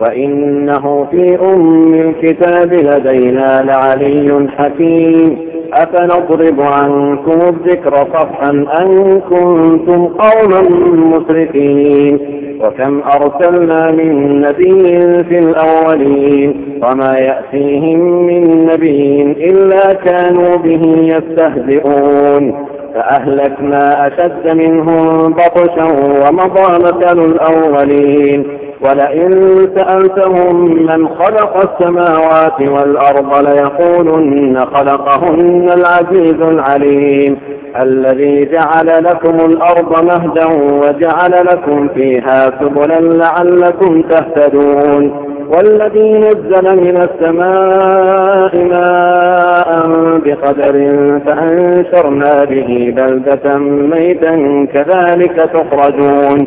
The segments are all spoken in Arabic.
وإنه في أم الكتاب لدينا لعلي حكيم. أفنضرب عنكم الذكر صفحا أن كنتم قوما مسرفين. وكم أرسلنا من نبي في الأولين. وما يأتيهم من نبي إلا كانوا به يستهزئون. فأهلكنا أشد منهم بطشا ومضى مثل الأولين. ولئن سألتهم من خلق السماوات والأرض ليقولن خلقهن العزيز العليم الذي جعل لكم الأرض مهدا وجعل لكم فيها سبلا لعلكم تهتدون والذي نزل من السماء ماء بقدر فأنشرنا به بلدة ميتا كذلك تخرجون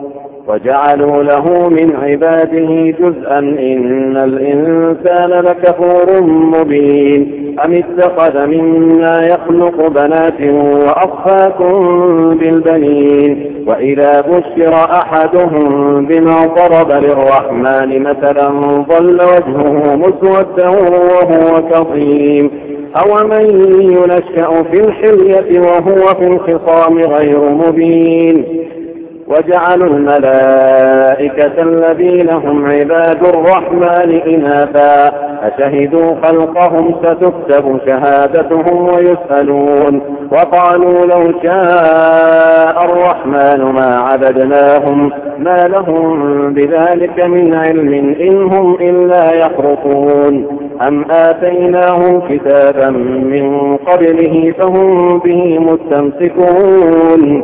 وجعلوا له من عباده جزءا إن الإنسان لكفور مبين أم اتخذ مما يخلق بنات وأصفاكم بالبنين وإذا بشر أحدهم بما ضرب للرحمن مثلا ظل وجهه مسودا وهو كظيم أومن ينشأ في الحلية وهو في الخصام غير مبين وجعلوا الملائكة الذين هم عباد الرحمن إناثا. أشهدوا خلقهم ستكتب شهادتهم ويسألون. وقالوا لو شاء الرحمن ما عبدناهم ما لهم بذلك من علم إن هم إلا يخرقون. أم آتيناهم كتابا من قبله فهم به مستمسكون.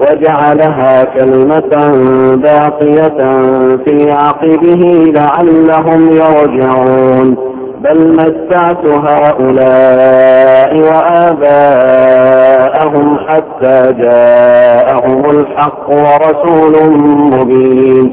وجعلها كلمة باقية في عقبه لعلهم يرجعون. بل متعت هؤلاء وآباءهم حتى جاءهم الحق ورسول مبين.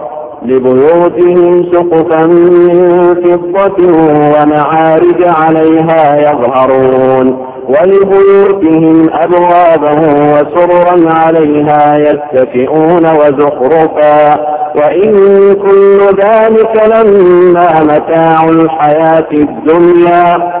لبيوتهم سقفا من فضة ومعارج عليها يظهرون ولبيوتهم أبوابا وسررا عليها يتكئون وزخرفا وإن كل ذلك لما متاع الحياة الدنيا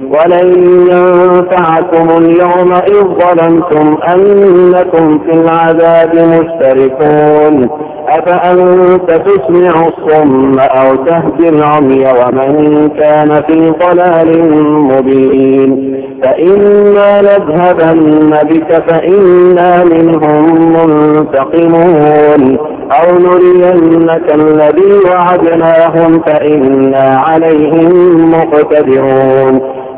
ولن ينفعكم اليوم إذ ظلمتم أنكم في العذاب مشتركون. أفأنت تسمع الصم أو تهدي العمي ومن كان في ضلال مبين. فإما نذهبن بك فإنا منهم منتقمون. أو نرينك الذي وعدناهم فإنا عليهم مقتدرون.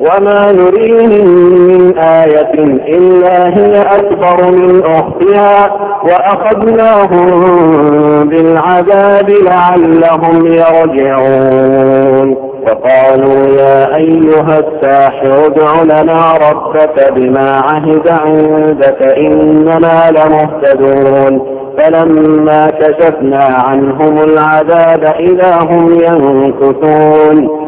وما نريهم من آية إلا هي أكبر من أختها وأخذناهم بالعذاب لعلهم يرجعون فقالوا يا أيها الساحر ادع لنا ربك بما عهد عندك إننا لمهتدون فلما كشفنا عنهم العذاب إذا هم ينكثون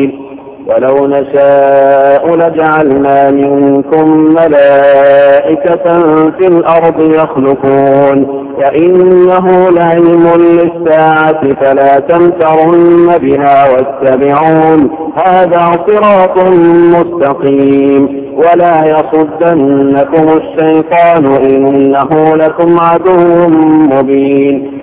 ولو نشاء لجعلنا منكم ملائكة في الأرض يخلقون. وإنه لعلم للساعة فلا تمترن بها واتبعون. هذا صراط مستقيم. ولا يصدنكم الشيطان إنه لكم عدو مبين.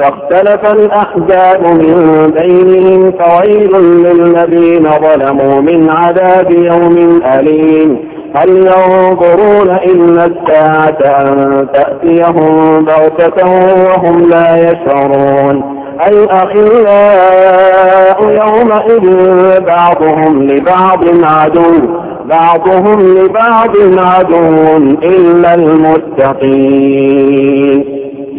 فاختلف الأحزاب من بينهم فويل للذين ظلموا من عذاب يوم أليم. هل ينظرون إلا الساعة أن تأتيهم بغتة وهم لا يشعرون؟ الأخلاء يومئذ بعضهم لبعض عدو؟ بعضهم لبعض عدو إلا المتقين.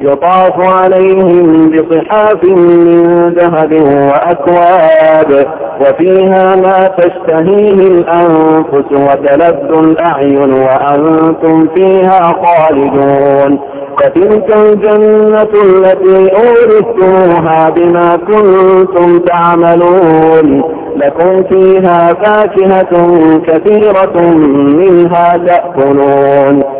يطاف عليهم بصحاف من ذهب وأكواب وفيها ما تشتهيه الأنفس وتلذ الأعين وأنتم فيها خالدون. فتلك الجنة التي أورثتموها بما كنتم تعملون. لكم فيها فاكهة كثيرة منها تأكلون.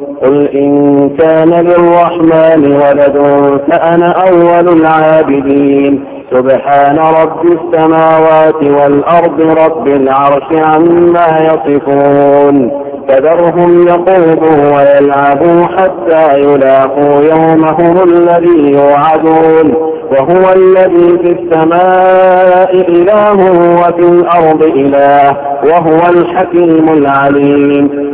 قل إن كان للرحمن ولد فأنا أول العابدين. سبحان رب السماوات والأرض رب العرش عما يصفون. فذرهم يقوموا ويلعبوا حتى يلاقوا يومهم الذي يوعدون. وهو الذي في السماء إله وفي الأرض إله. وهو الحكيم العليم.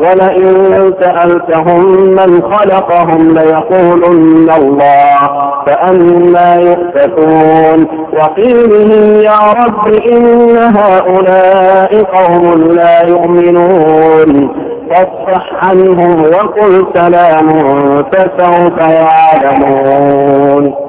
ولئن سألتهم من خلقهم ليقولن الله فأنا يؤفكون. وقيله يا رب إن هؤلاء قوم لا يؤمنون. فاصفح عنهم وقل سلام فسوف يعلمون.